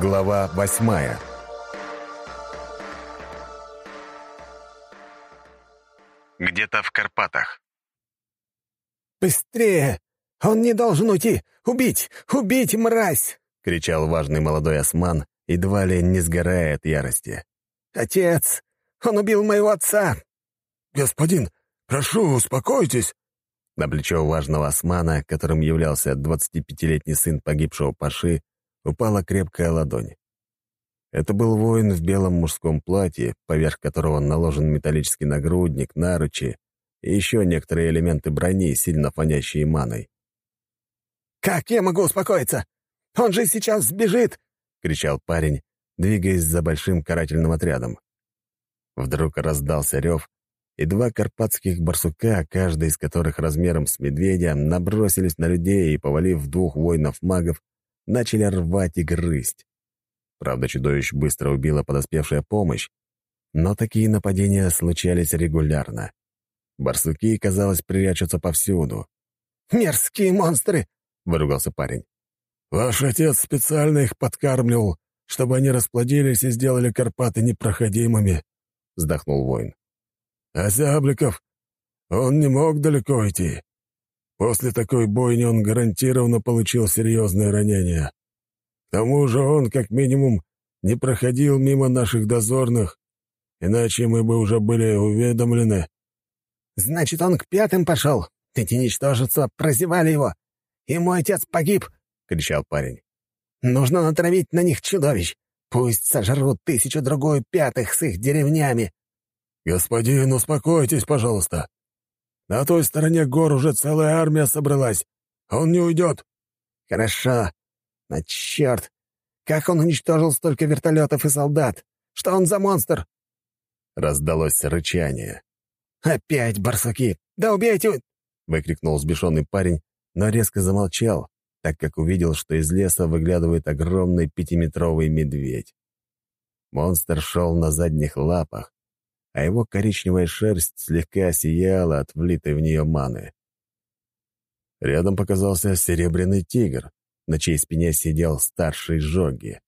Глава восьмая Где-то в Карпатах. «Быстрее! Он не должен уйти! Убить! Убить, мразь!» — кричал важный молодой осман, едва ли не сгорая от ярости. «Отец! Он убил моего отца!» «Господин, прошу, успокойтесь!» На плечо важного османа, которым являлся 25-летний сын погибшего Паши, упала крепкая ладонь. Это был воин в белом мужском платье, поверх которого наложен металлический нагрудник, наручи и еще некоторые элементы брони, сильно фонящие маной. «Как я могу успокоиться? Он же сейчас сбежит!» — кричал парень, двигаясь за большим карательным отрядом. Вдруг раздался рев, и два карпатских барсука, каждый из которых размером с медведя, набросились на людей и, повалив двух воинов-магов, начали рвать и грызть. Правда, чудовищ быстро убила подоспевшая помощь, но такие нападения случались регулярно. Барсуки, казалось, прячутся повсюду. «Мерзкие монстры!» — выругался парень. «Ваш отец специально их подкармливал, чтобы они расплодились и сделали Карпаты непроходимыми», — вздохнул воин. «А Зябликов, он не мог далеко идти. После такой бойни он гарантированно получил серьезное ранение. К тому же он, как минимум, не проходил мимо наших дозорных, иначе мы бы уже были уведомлены». «Значит, он к пятым пошел. Эти ничтожества прозевали его. И мой отец погиб!» — кричал парень. «Нужно натравить на них чудовищ. Пусть сожрут тысячу-другую пятых с их деревнями». «Господин, успокойтесь, пожалуйста. На той стороне гор уже целая армия собралась. Он не уйдет». «Хорошо. На черт! Как он уничтожил столько вертолетов и солдат? Что он за монстр?» Раздалось рычание. «Опять барсуки! Да убейте!» — выкрикнул взбешенный парень, но резко замолчал, так как увидел, что из леса выглядывает огромный пятиметровый медведь. Монстр шел на задних лапах, а его коричневая шерсть слегка сияла от влитой в нее маны. Рядом показался серебряный тигр, на чьей спине сидел старший Жоги.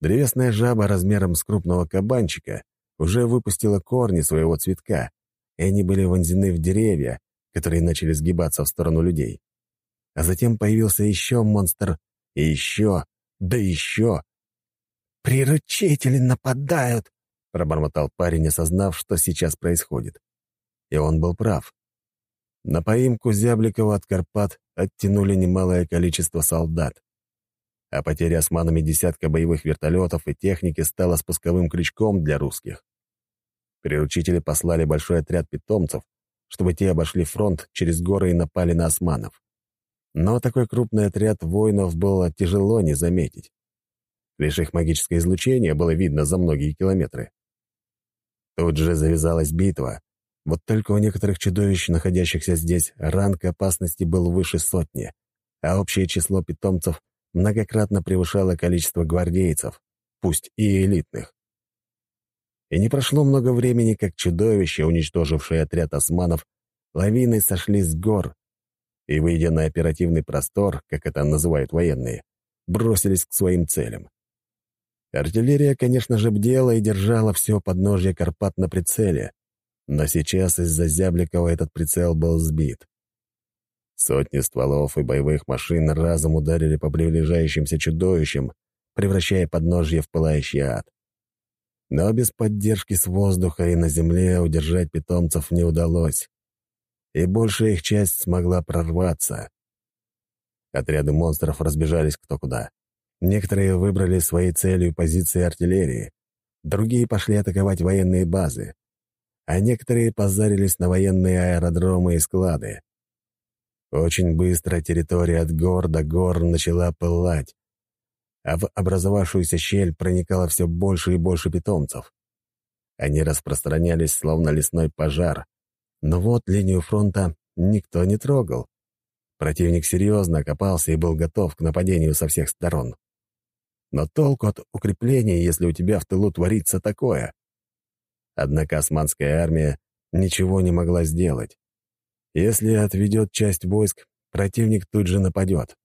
Древесная жаба размером с крупного кабанчика уже выпустила корни своего цветка, и они были вонзены в деревья, которые начали сгибаться в сторону людей. А затем появился еще монстр, и еще, да еще. «Приручители нападают!» — пробормотал парень, осознав, что сейчас происходит. И он был прав. На поимку Зябликова от Карпат оттянули немалое количество солдат. А потеря османами десятка боевых вертолетов и техники стала спусковым крючком для русских. Приручители послали большой отряд питомцев, чтобы те обошли фронт через горы и напали на османов. Но такой крупный отряд воинов было тяжело не заметить. Лишь их магическое излучение было видно за многие километры. Тут же завязалась битва. Вот только у некоторых чудовищ, находящихся здесь, ранг опасности был выше сотни, а общее число питомцев многократно превышало количество гвардейцев, пусть и элитных. И не прошло много времени, как чудовища, уничтожившие отряд османов, лавиной сошли с гор и, выйдя на оперативный простор, как это называют военные, бросились к своим целям. Артиллерия, конечно же, бдела и держала все подножье Карпат на прицеле, но сейчас из-за Зябликова этот прицел был сбит. Сотни стволов и боевых машин разом ударили по приближающимся чудовищам, превращая подножье в пылающий ад. Но без поддержки с воздуха и на земле удержать питомцев не удалось, и большая их часть смогла прорваться. Отряды монстров разбежались кто куда. Некоторые выбрали своей целью позиции артиллерии, другие пошли атаковать военные базы, а некоторые позарились на военные аэродромы и склады. Очень быстро территория от гор до гор начала пылать, а в образовавшуюся щель проникало все больше и больше питомцев. Они распространялись, словно лесной пожар, но вот линию фронта никто не трогал. Противник серьезно окопался и был готов к нападению со всех сторон. Но толку от укрепления, если у тебя в тылу творится такое? Однако османская армия ничего не могла сделать. Если отведет часть войск, противник тут же нападет.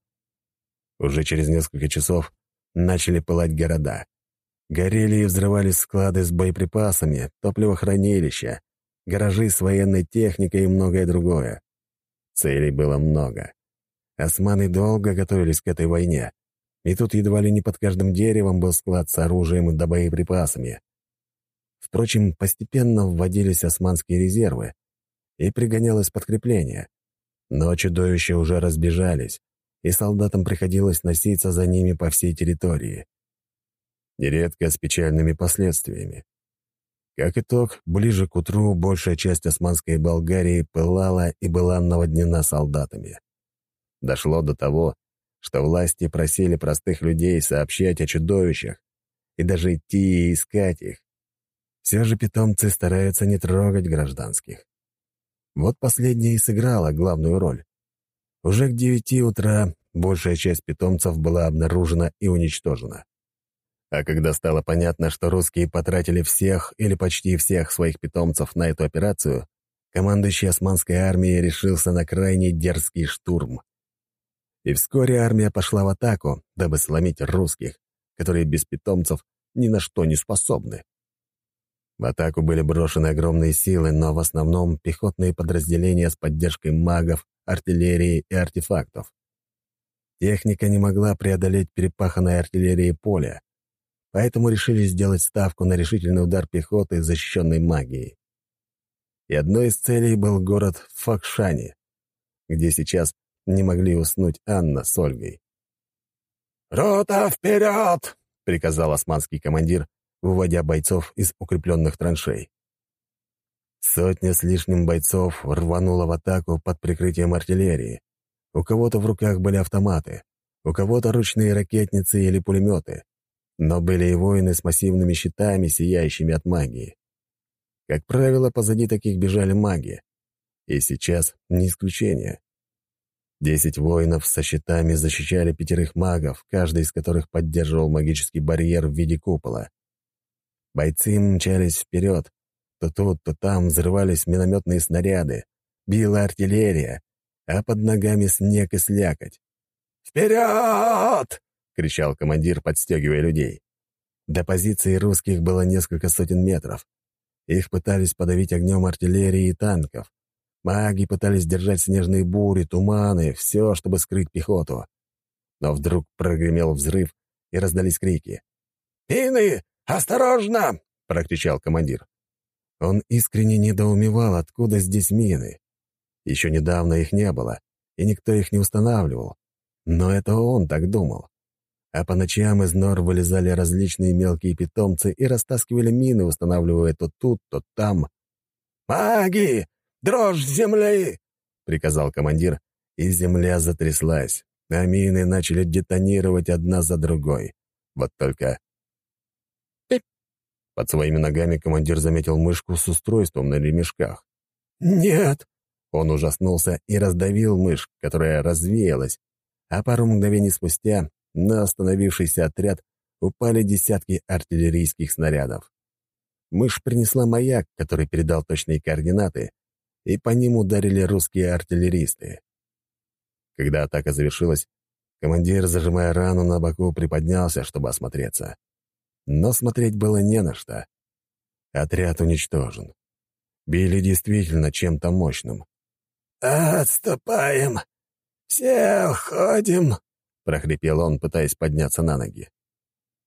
Уже через несколько часов начали пылать города. Горели и взрывались склады с боеприпасами, топливохранилища, гаражи с военной техникой и многое другое. Целей было много. Османы долго готовились к этой войне, и тут едва ли не под каждым деревом был склад с оружием и боеприпасами. Впрочем, постепенно вводились османские резервы, и пригонялось подкрепление. Но чудовища уже разбежались, и солдатам приходилось носиться за ними по всей территории. Нередко с печальными последствиями. Как итог, ближе к утру большая часть Османской Болгарии пылала и была наводнена солдатами. Дошло до того, что власти просили простых людей сообщать о чудовищах и даже идти и искать их. Все же питомцы стараются не трогать гражданских. Вот последняя и сыграла главную роль. Уже к девяти утра большая часть питомцев была обнаружена и уничтожена. А когда стало понятно, что русские потратили всех или почти всех своих питомцев на эту операцию, командующий османской армией решился на крайне дерзкий штурм. И вскоре армия пошла в атаку, дабы сломить русских, которые без питомцев ни на что не способны. В атаку были брошены огромные силы, но в основном пехотные подразделения с поддержкой магов, артиллерии и артефактов. Техника не могла преодолеть перепаханное артиллерией поле, поэтому решили сделать ставку на решительный удар пехоты, защищенной магией. И одной из целей был город Факшани, где сейчас не могли уснуть Анна с Ольгой. «Рота, вперед!» — приказал османский командир, выводя бойцов из укрепленных траншей. Сотня с лишним бойцов рванула в атаку под прикрытием артиллерии. У кого-то в руках были автоматы, у кого-то ручные ракетницы или пулеметы. Но были и воины с массивными щитами, сияющими от магии. Как правило, позади таких бежали маги. И сейчас не исключение. Десять воинов со щитами защищали пятерых магов, каждый из которых поддерживал магический барьер в виде купола. Бойцы мчались вперед. То тут, то там взрывались минометные снаряды, била артиллерия, а под ногами снег и слякоть. «Вперед!» — кричал командир, подстегивая людей. До позиции русских было несколько сотен метров. Их пытались подавить огнем артиллерии и танков. Маги пытались держать снежные бури, туманы, все, чтобы скрыть пехоту. Но вдруг прогремел взрыв, и раздались крики. «Пины! «Осторожно!» — прокричал командир. Он искренне недоумевал, откуда здесь мины. Еще недавно их не было, и никто их не устанавливал. Но это он так думал. А по ночам из нор вылезали различные мелкие питомцы и растаскивали мины, устанавливая то тут, то там. «Маги! Дрожь земли!» — приказал командир, и земля затряслась, а мины начали детонировать одна за другой. Вот только под своими ногами командир заметил мышку с устройством на ремешках. «Нет!» Он ужаснулся и раздавил мышь, которая развеялась, а пару мгновений спустя на остановившийся отряд упали десятки артиллерийских снарядов. Мышь принесла маяк, который передал точные координаты, и по ним ударили русские артиллеристы. Когда атака завершилась, командир, зажимая рану на боку, приподнялся, чтобы осмотреться но смотреть было не на что. Отряд уничтожен. Били действительно чем-то мощным. «Отступаем! Все уходим!» — прохрипел он, пытаясь подняться на ноги.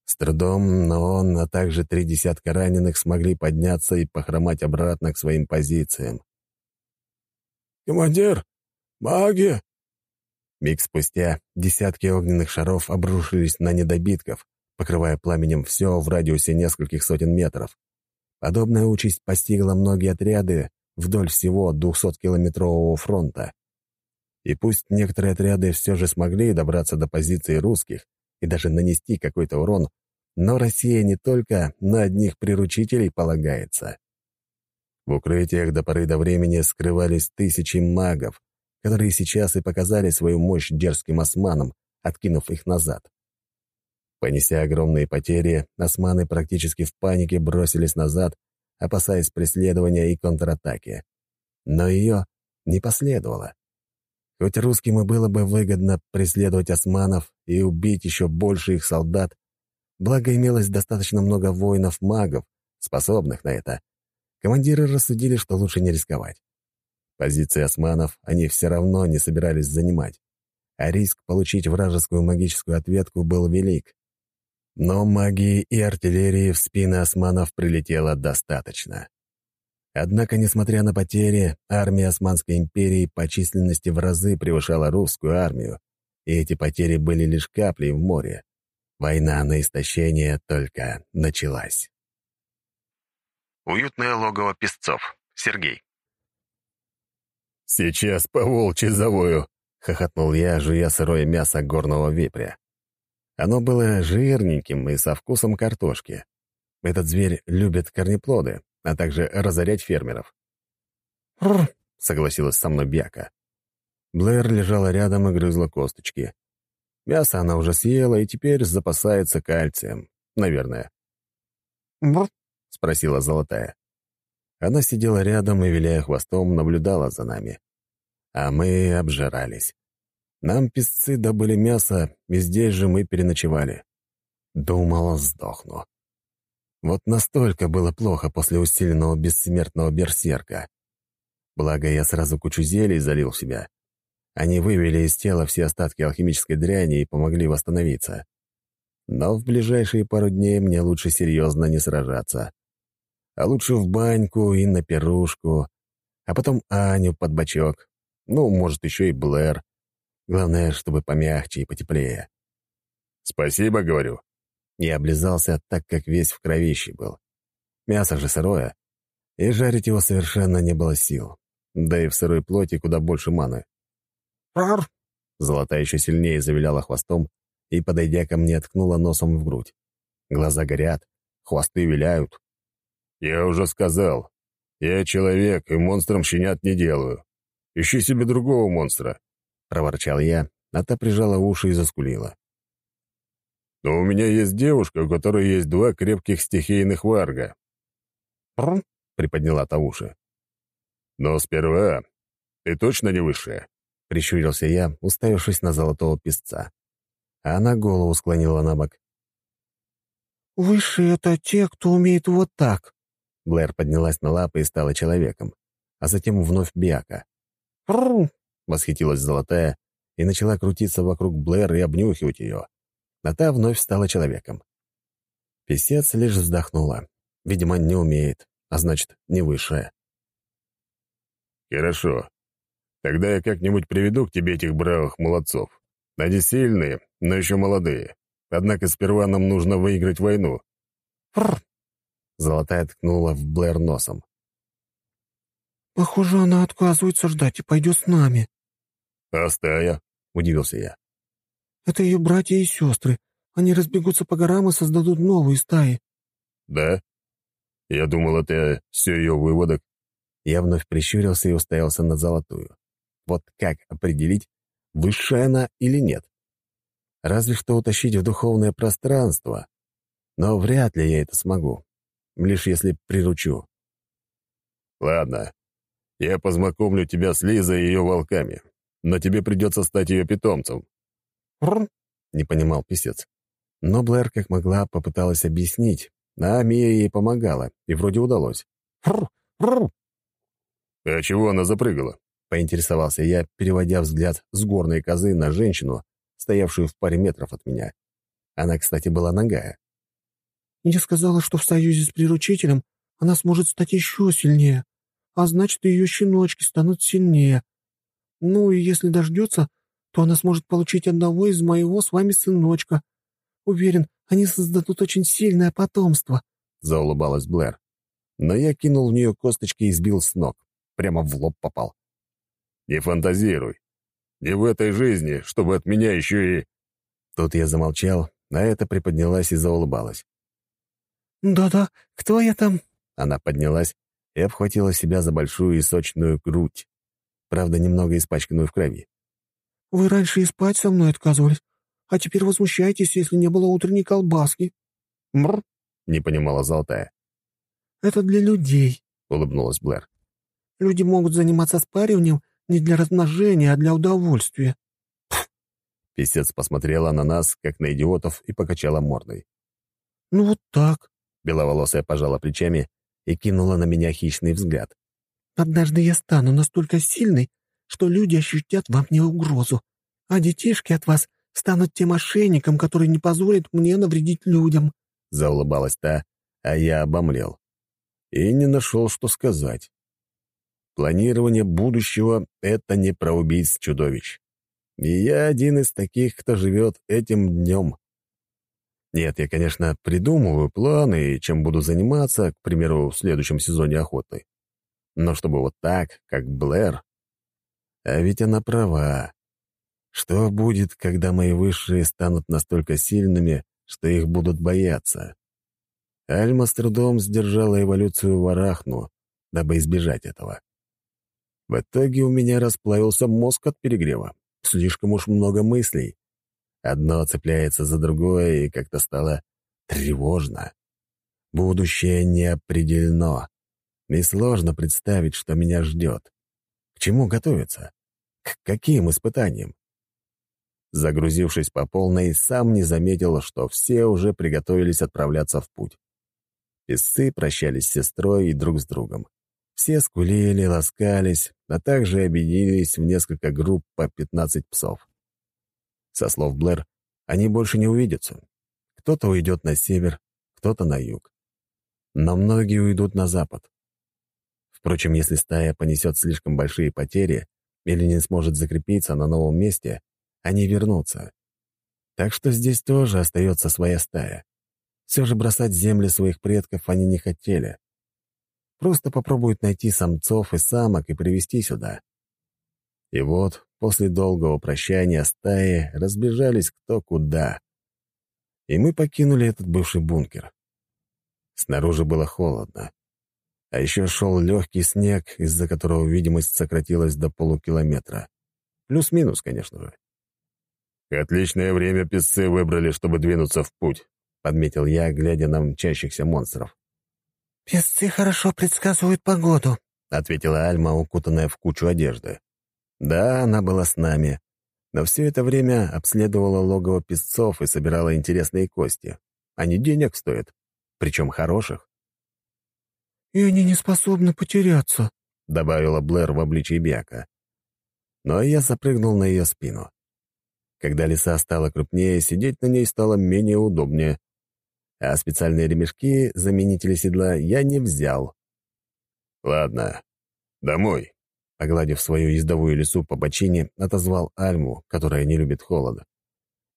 С трудом, но он, а также три десятка раненых смогли подняться и похромать обратно к своим позициям. «Командир! Маги!» Миг спустя десятки огненных шаров обрушились на недобитков, покрывая пламенем все в радиусе нескольких сотен метров. Подобная участь постигла многие отряды вдоль всего 200-километрового фронта. И пусть некоторые отряды все же смогли добраться до позиции русских и даже нанести какой-то урон, но Россия не только на одних приручителей полагается. В укрытиях до поры до времени скрывались тысячи магов, которые сейчас и показали свою мощь дерзким османам, откинув их назад. Понеся огромные потери, османы практически в панике бросились назад, опасаясь преследования и контратаки. Но ее не последовало. Хоть русским и было бы выгодно преследовать османов и убить еще больше их солдат, благо имелось достаточно много воинов-магов, способных на это, командиры рассудили, что лучше не рисковать. Позиции османов они все равно не собирались занимать, а риск получить вражескую магическую ответку был велик. Но магии и артиллерии в спины османов прилетело достаточно. Однако, несмотря на потери, армия Османской империи по численности в разы превышала русскую армию, и эти потери были лишь каплей в море. Война на истощение только началась. Уютное логово песцов. Сергей. «Сейчас по волчьи завою!» — хохотнул я, жуя сырое мясо горного вепря. Оно было жирненьким и со вкусом картошки. Этот зверь любит корнеплоды, а также разорять фермеров. «Рр!» — согласилась со мной Бяка. Блэр лежала рядом и грызла косточки. Мясо она уже съела и теперь запасается кальцием, наверное. «Бр?» — спросила Золотая. Она сидела рядом и, виляя хвостом, наблюдала за нами. А мы обжирались. Нам песцы добыли мясо, и здесь же мы переночевали. Думала, сдохну. Вот настолько было плохо после усиленного бессмертного берсерка. Благо, я сразу кучу зелий залил в себя. Они вывели из тела все остатки алхимической дряни и помогли восстановиться. Но в ближайшие пару дней мне лучше серьезно не сражаться. А лучше в баньку и на пирушку, а потом Аню под бочок. Ну, может, еще и Блэр. Главное, чтобы помягче и потеплее. «Спасибо, — говорю». Я облизался, так как весь в кровище был. Мясо же сырое, и жарить его совершенно не было сил. Да и в сырой плоти куда больше маны. «Рар!» Золотая еще сильнее завиляла хвостом и, подойдя ко мне, ткнула носом в грудь. Глаза горят, хвосты виляют. «Я уже сказал, я человек и монстром щенят не делаю. Ищи себе другого монстра», — проворчал я, а та прижала уши и заскулила. «Но у меня есть девушка, у которой есть два крепких стихийных варга». «Рр?» — приподняла та уши. «Но сперва ты точно не высшая?» — прищурился я, уставившись на золотого песца. А она голову склонила на бок. «Высшие — это те, кто умеет вот так». Блэр поднялась на лапы и стала человеком, а затем вновь биака. «Рр!» — восхитилась золотая и начала крутиться вокруг Блэр и обнюхивать ее. А та вновь стала человеком. Песец лишь вздохнула. Видимо, не умеет, а значит, не высшая. «Хорошо. Тогда я как-нибудь приведу к тебе этих бравых молодцов. Они сильные, но еще молодые. Однако сперва нам нужно выиграть войну». «Рр!» Золотая ткнула в Блэр носом. «Похоже, она отказывается ждать и пойдет с нами». «А стая?» — удивился я. «Это ее братья и сестры. Они разбегутся по горам и создадут новые стаи». «Да? Я думал, это все ее выводок». Я вновь прищурился и уставился на золотую. Вот как определить, высшая она или нет? Разве что утащить в духовное пространство. Но вряд ли я это смогу. Лишь если приручу. Ладно, я познакомлю тебя с Лизой и ее волками, но тебе придется стать ее питомцем. «Рр!» — не понимал писец. Но Блэр как могла попыталась объяснить, а Мия ей помогала, и вроде удалось. «Рр! Рр!» «А чего она запрыгала?» — поинтересовался я, переводя взгляд с горной козы на женщину, стоявшую в паре метров от меня. Она, кстати, была ногая. «Я сказала, что в союзе с приручителем она сможет стать еще сильнее, а значит, и ее щеночки станут сильнее. Ну и если дождется, то она сможет получить одного из моего с вами сыночка. Уверен, они создадут очень сильное потомство», — заулыбалась Блэр. Но я кинул в нее косточки и сбил с ног. Прямо в лоб попал. Не фантазируй. Не в этой жизни, чтобы от меня еще и...» Тут я замолчал, а эта приподнялась и заулыбалась. «Да-да, кто я там?» Она поднялась и обхватила себя за большую и сочную грудь, правда, немного испачканную в крови. «Вы раньше и спать со мной отказывались, а теперь возмущаетесь, если не было утренней колбаски». «Мр?» — не понимала Золотая. «Это для людей», — улыбнулась Блэр. «Люди могут заниматься спариванием не для размножения, а для удовольствия». Песец посмотрела на нас, как на идиотов, и покачала мордой. «Ну вот так», — беловолосая пожала плечами и кинула на меня хищный взгляд. «Однажды я стану настолько сильной, что люди ощутят во мне угрозу, а детишки от вас станут тем мошенником, который не позволит мне навредить людям». Заулыбалась та, а я обомлел. И не нашел, что сказать. Планирование будущего — это не про убийц чудовищ. И я один из таких, кто живет этим днем. Нет, я, конечно, придумываю планы чем буду заниматься, к примеру, в следующем сезоне охоты. Но чтобы вот так, как Блэр... А ведь она права. Что будет, когда мои высшие станут настолько сильными, что их будут бояться? Альма с трудом сдержала эволюцию в Арахну, дабы избежать этого. В итоге у меня расплавился мозг от перегрева. Слишком уж много мыслей. Одно цепляется за другое, и как-то стало тревожно. Будущее не определено. И сложно представить, что меня ждет. К чему готовиться? К каким испытаниям? Загрузившись по полной, сам не заметил, что все уже приготовились отправляться в путь. Песцы прощались с сестрой и друг с другом. Все скулили, ласкались, а также объединились в несколько групп по 15 псов. Со слов Блэр, они больше не увидятся. Кто-то уйдет на север, кто-то на юг. Но многие уйдут на запад. Впрочем, если стая понесет слишком большие потери или не сможет закрепиться на новом месте, они вернутся. Так что здесь тоже остается своя стая. Все же бросать земли своих предков они не хотели. Просто попробуют найти самцов и самок и привести сюда. И вот, после долгого прощания стаи разбежались кто куда. И мы покинули этот бывший бункер. Снаружи было холодно. А еще шел легкий снег, из-за которого видимость сократилась до полукилометра. Плюс-минус, конечно же. «Отличное время песцы выбрали, чтобы двинуться в путь», — подметил я, глядя на мчащихся монстров. «Песцы хорошо предсказывают погоду», — ответила Альма, укутанная в кучу одежды. Да, она была с нами, но все это время обследовала логово песцов и собирала интересные кости. Они денег стоят, причем хороших. «И они не способны потеряться», — добавила Блэр в обличии Бяка. Но я запрыгнул на ее спину. Когда лиса стала крупнее, сидеть на ней стало менее удобнее. А специальные ремешки, заменители седла, я не взял. «Ладно, домой», — погладив свою ездовую лису по бочине, отозвал Альму, которая не любит холода.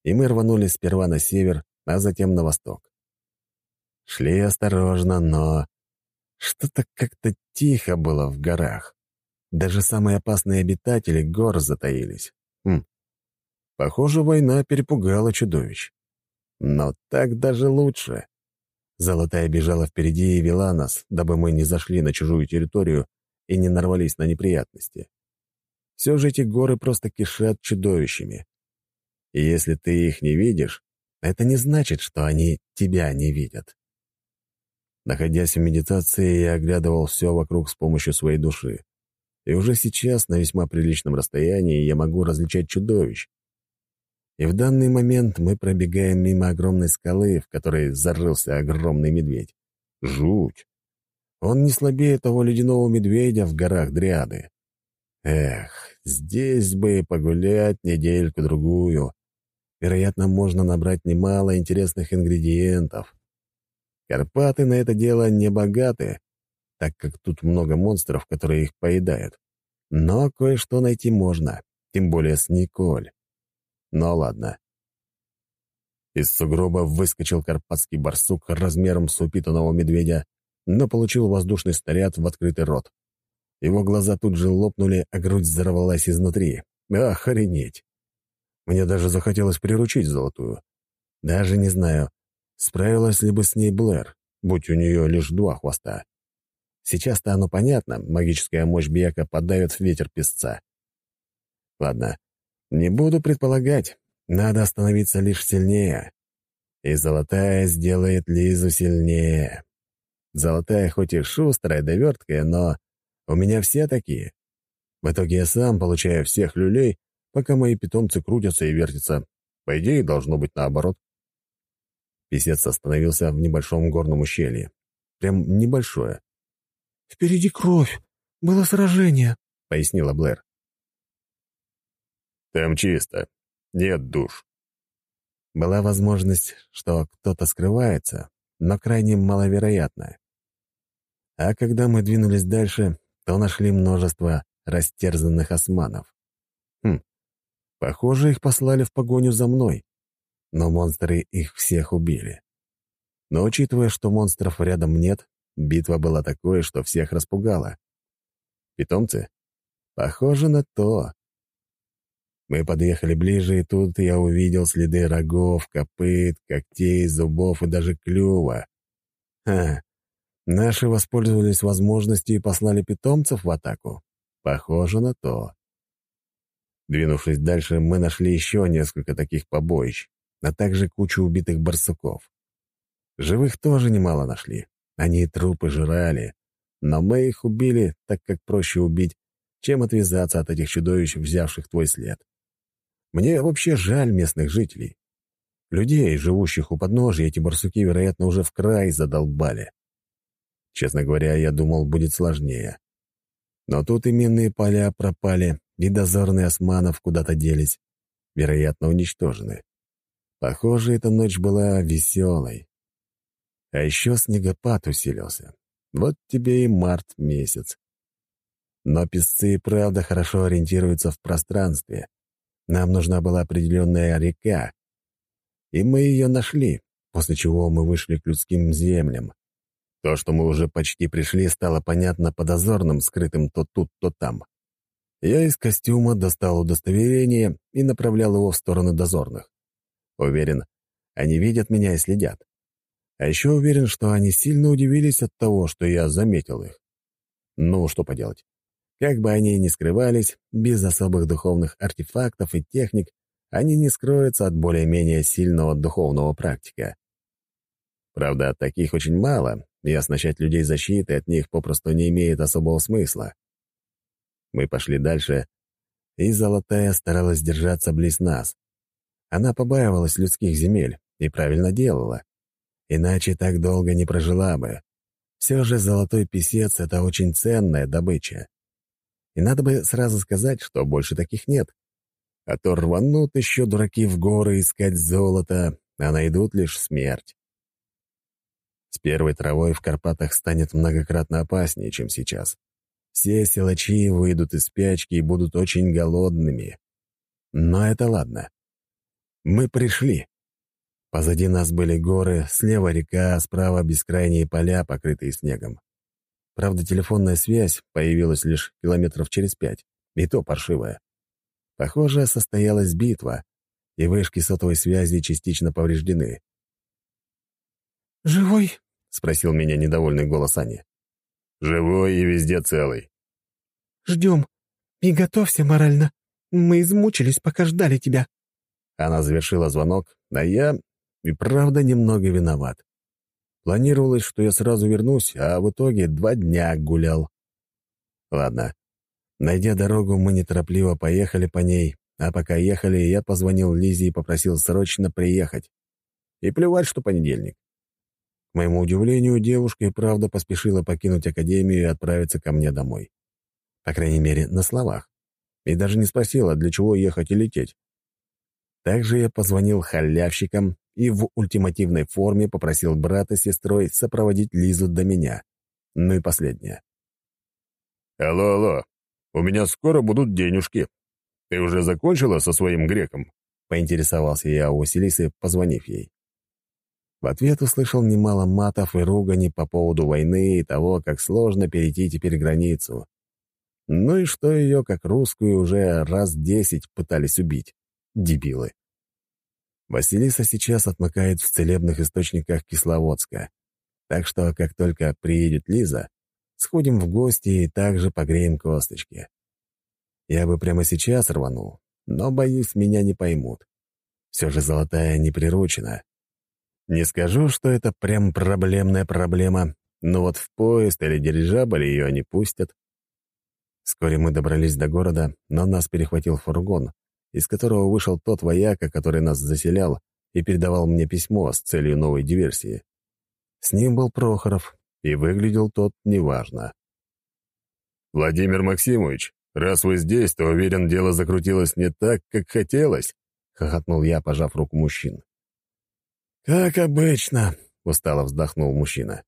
И мы рванули сперва на север, а затем на восток. Шли осторожно, но... Что-то как-то тихо было в горах. Даже самые опасные обитатели гор затаились. Хм, Похоже, война перепугала чудовищ. Но так даже лучше. Золотая бежала впереди и вела нас, дабы мы не зашли на чужую территорию и не нарвались на неприятности. Все же эти горы просто кишат чудовищами. И если ты их не видишь, это не значит, что они тебя не видят. Находясь в медитации, я оглядывал все вокруг с помощью своей души. И уже сейчас, на весьма приличном расстоянии, я могу различать чудовищ, и в данный момент мы пробегаем мимо огромной скалы, в которой зарылся огромный медведь. Жуть! Он не слабее того ледяного медведя в горах Дриады. Эх, здесь бы погулять недельку-другую. Вероятно, можно набрать немало интересных ингредиентов. Карпаты на это дело не богаты, так как тут много монстров, которые их поедают. Но кое-что найти можно, тем более с Николь. Но ладно. Из сугроба выскочил карпатский барсук размером с упитанного медведя, но получил воздушный снаряд в открытый рот. Его глаза тут же лопнули, а грудь взорвалась изнутри. Охренеть! Мне даже захотелось приручить золотую. Даже не знаю, справилась ли бы с ней Блэр, будь у нее лишь два хвоста. Сейчас-то оно понятно, магическая мощь Бека подавит ветер песца. Ладно, не буду предполагать, надо становиться лишь сильнее. И Золотая сделает Лизу сильнее. Золотая хоть и шустрая да верткая, но у меня все такие. В итоге я сам получаю всех люлей, пока мои питомцы крутятся и вертятся. По идее, должно быть наоборот. Песец остановился в небольшом горном ущелье. Прям небольшое. «Впереди кровь. Было сражение», — пояснила Блэр. «Там чисто. Нет душ». Была возможность, что кто-то скрывается, но крайне маловероятно. А когда мы двинулись дальше, то нашли множество растерзанных османов. Хм, похоже, их послали в погоню за мной но монстры их всех убили. Но учитывая, что монстров рядом нет, битва была такой, что всех распугала. Питомцы? Похоже на то. Мы подъехали ближе, и тут я увидел следы рогов, копыт, когтей, зубов и даже клюва. Ха, наши воспользовались возможностью и послали питомцев в атаку. Похоже на то. Двинувшись дальше, мы нашли еще несколько таких побоищ а также кучу убитых барсуков. Живых тоже немало нашли. Они трупы жрали, но мы их убили, так как проще убить, чем отвязаться от этих чудовищ, взявших твой след. Мне вообще жаль местных жителей. Людей, живущих у подножия, эти барсуки, вероятно, уже в край задолбали. Честно говоря, я думал, будет сложнее. Но тут именные поля пропали, и дозорные османов куда-то делись, вероятно, уничтожены. Похоже, эта ночь была веселой. А еще снегопад усилился. Вот тебе и март месяц. Но песцы правда хорошо ориентируются в пространстве. Нам нужна была определенная река. И мы ее нашли, после чего мы вышли к людским землям. То, что мы уже почти пришли, стало понятно по дозорным, скрытым то тут, то там. Я из костюма достал удостоверение и направлял его в сторону дозорных. Уверен, они видят меня и следят. А еще уверен, что они сильно удивились от того, что я заметил их. Ну, что поделать. Как бы они ни скрывались, без особых духовных артефактов и техник, они не скроются от более-менее сильного духовного практика. Правда, таких очень мало, и оснащать людей защитой от них попросту не имеет особого смысла. Мы пошли дальше, и Золотая старалась держаться близ нас, она побаивалась людских земель и правильно делала. Иначе так долго не прожила бы. Все же золотой писец — это очень ценная добыча. И надо бы сразу сказать, что больше таких нет. А то рванут еще дураки в горы искать золото, а найдут лишь смерть. С первой травой в Карпатах станет многократно опаснее, чем сейчас. Все силачи выйдут из спячки и будут очень голодными. Но это ладно. Мы пришли. Позади нас были горы, слева река, справа бескрайние поля, покрытые снегом. Правда, телефонная связь появилась лишь километров через пять, и то паршивая. Похоже, состоялась битва, и вышки сотовой связи частично повреждены. «Живой?» — спросил меня недовольный голос Ани. «Живой и везде целый». «Ждем. И готовься морально. Мы измучились, пока ждали тебя». Она завершила звонок, а я и правда немного виноват. Планировалось, что я сразу вернусь, а в итоге два дня гулял. Ладно. Найдя дорогу, мы неторопливо поехали по ней, а пока ехали, я позвонил Лизе и попросил срочно приехать. И плевать, что понедельник. К моему удивлению, девушка и правда поспешила покинуть академию и отправиться ко мне домой. По крайней мере, на словах. И даже не спросила, для чего ехать и лететь. Также я позвонил халявщикам и в ультимативной форме попросил брата с сестрой сопроводить Лизу до меня. Ну и последнее. «Алло, алло, у меня скоро будут денежки. Ты уже закончила со своим греком?» — поинтересовался я у Василисы, позвонив ей. В ответ услышал немало матов и ругани по поводу войны и того, как сложно перейти теперь границу. Ну и что ее, как русскую, уже раз десять пытались убить. Дебилы. Василиса сейчас отмыкает в целебных источниках Кисловодска. Так что, как только приедет Лиза, сходим в гости и также погреем косточки. Я бы прямо сейчас рванул, но, боюсь, меня не поймут. Все же золотая не приручена. Не скажу, что это прям проблемная проблема, но вот в поезд или дирижабль ее не пустят. Вскоре мы добрались до города, но нас перехватил фургон, из которого вышел тот вояка, который нас заселял и передавал мне письмо с целью новой диверсии. С ним был Прохоров, и выглядел тот неважно. «Владимир Максимович, раз вы здесь, то, уверен, дело закрутилось не так, как хотелось», — хохотнул я, пожав руку мужчин. «Как обычно», — устало вздохнул мужчина.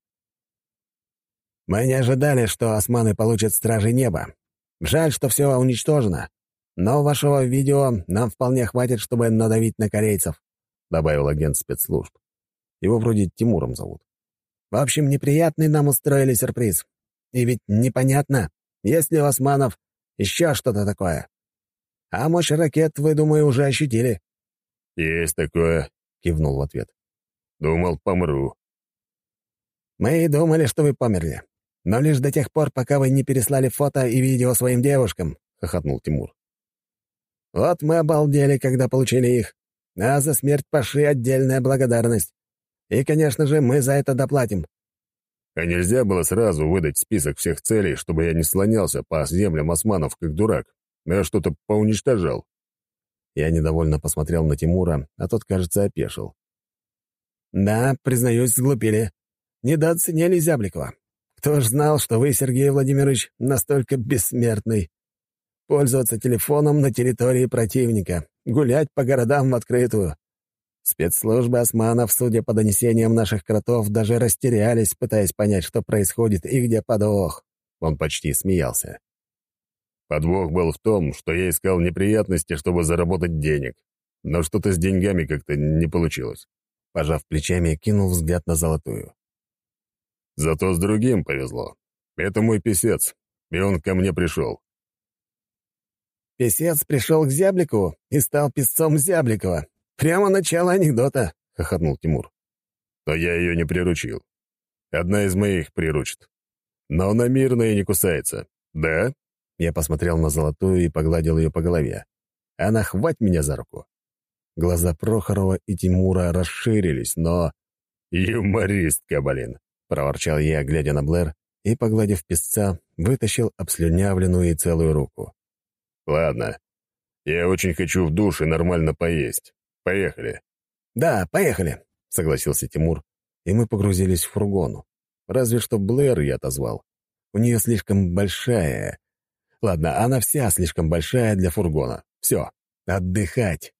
«Мы не ожидали, что османы получат стражи неба. Жаль, что все уничтожено. Но вашего видео нам вполне хватит, чтобы надавить на корейцев», — добавил агент спецслужб. Его вроде Тимуром зовут. «В общем, неприятный нам устроили сюрприз. И ведь непонятно, есть ли у османов еще что-то такое. А мощь ракет, вы, думаю, уже ощутили». «Есть такое», — кивнул в ответ. «Думал, помру». «Мы и думали, что вы померли. Но лишь до тех пор, пока вы не переслали фото и видео своим девушкам», — хохотнул Тимур. «Вот мы обалдели, когда получили их. А за смерть Паши отдельная благодарность. И, конечно же, мы за это доплатим». А нельзя было сразу выдать список всех целей, чтобы я не слонялся по землям османов как дурак, а что-то поуничтожал. Я недовольно посмотрел на Тимура, а тот, кажется, опешил. «Да, признаюсь, сглупили. Недооценили Зябликова. Кто ж знал, что вы, Сергей Владимирович, настолько бессмертный? Пользоваться телефоном на территории противника, гулять по городам в открытую. Спецслужбы османов, судя по донесениям наших кротов, даже растерялись, пытаясь понять, что происходит и где подвох. Он почти смеялся. Подвох был в том, что я искал неприятности, чтобы заработать денег. Но что-то с деньгами как-то не получилось. Пожав плечами, кинул взгляд на золотую. Зато с другим повезло. Это мой писец, и он ко мне пришел. «Песец пришел к Зябликову и стал песцом Зябликова. Прямо начало анекдота», — хохотнул Тимур. «Но я ее не приручил. Одна из моих приручит. Но она мирная и не кусается. Да?» Я посмотрел на золотую и погладил ее по голове. Она хвать меня за руку. Глаза Прохорова и Тимура расширились, но... «Юмористка, блин!» — проворчал я, глядя на Блэр, и, погладив песца, вытащил обслюнявленную и целую руку. «Ладно. Я очень хочу в душ и нормально поесть. Поехали». «Да, поехали», — согласился Тимур, и мы погрузились в фургон. Разве что Блэр я отозвал. У нее слишком большая. Ладно, она вся слишком большая для фургона. Все, отдыхать.